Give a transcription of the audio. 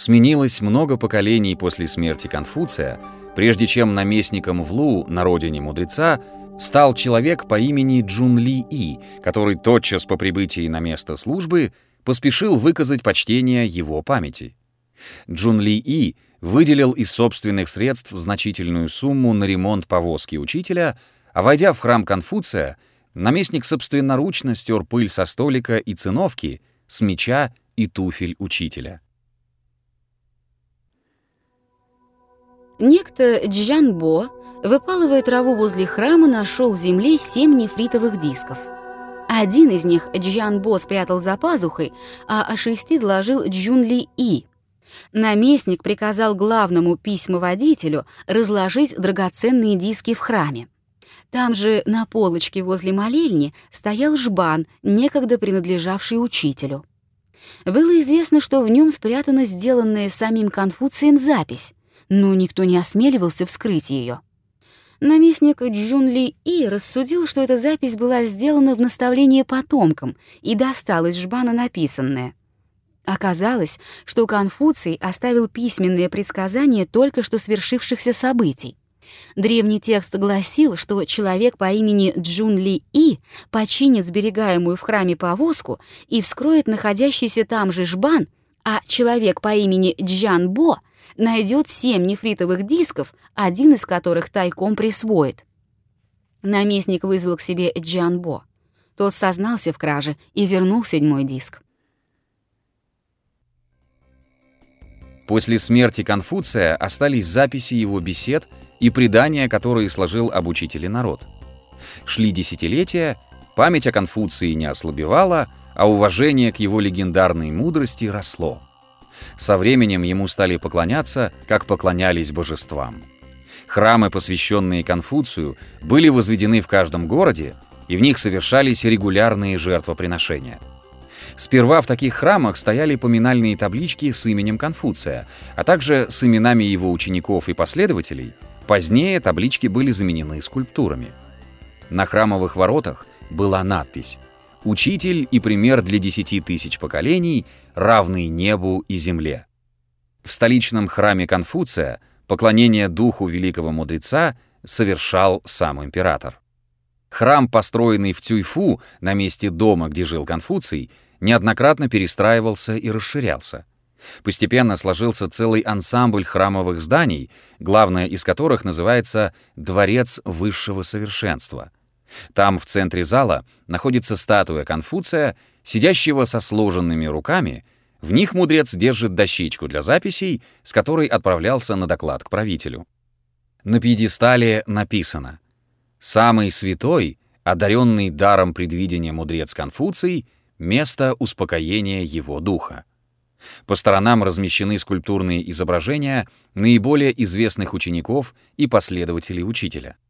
Сменилось много поколений после смерти Конфуция, прежде чем наместником в Лу на родине мудреца стал человек по имени Джун Ли И, который тотчас по прибытии на место службы поспешил выказать почтение его памяти. Джун Ли И выделил из собственных средств значительную сумму на ремонт повозки учителя, а войдя в храм Конфуция, наместник собственноручно стер пыль со столика и циновки, с меча и туфель учителя. Некто Джанбо, выпалывая траву возле храма, нашел в земле семь нефритовых дисков. Один из них Джанбо спрятал за пазухой, а о шести доложил Джунли И. Наместник приказал главному письмоводителю разложить драгоценные диски в храме. Там же на полочке возле молельни стоял жбан, некогда принадлежавший учителю. Было известно, что в нем спрятана сделанная самим Конфуцием запись, но никто не осмеливался вскрыть ее. Наместник Джунли И рассудил, что эта запись была сделана в наставление потомкам и достал из жбана написанное. Оказалось, что Конфуций оставил письменные предсказания только что свершившихся событий. Древний текст гласил, что человек по имени Джун Ли И починит сберегаемую в храме повозку и вскроет находящийся там же жбан, а человек по имени Джан Бо найдет семь нефритовых дисков, один из которых тайком присвоит. Наместник вызвал к себе Джан Бо. Тот сознался в краже и вернул седьмой диск. После смерти Конфуция остались записи его бесед и предания, которые сложил об учителе народ. Шли десятилетия, память о Конфуции не ослабевала, а уважение к его легендарной мудрости росло. Со временем ему стали поклоняться, как поклонялись божествам. Храмы, посвященные Конфуцию, были возведены в каждом городе, и в них совершались регулярные жертвоприношения. Сперва в таких храмах стояли поминальные таблички с именем Конфуция, а также с именами его учеников и последователей. Позднее таблички были заменены скульптурами. На храмовых воротах была надпись учитель и пример для десяти тысяч поколений, равный небу и земле. В столичном храме Конфуция поклонение духу великого мудреца совершал сам император. Храм, построенный в Цюйфу, на месте дома, где жил Конфуций, неоднократно перестраивался и расширялся. Постепенно сложился целый ансамбль храмовых зданий, главное из которых называется «Дворец высшего совершенства», там, в центре зала, находится статуя Конфуция, сидящего со сложенными руками. В них мудрец держит дощечку для записей, с которой отправлялся на доклад к правителю. На пьедестале написано «Самый святой, одаренный даром предвидения мудрец Конфуций, место успокоения его духа». По сторонам размещены скульптурные изображения наиболее известных учеников и последователей учителя —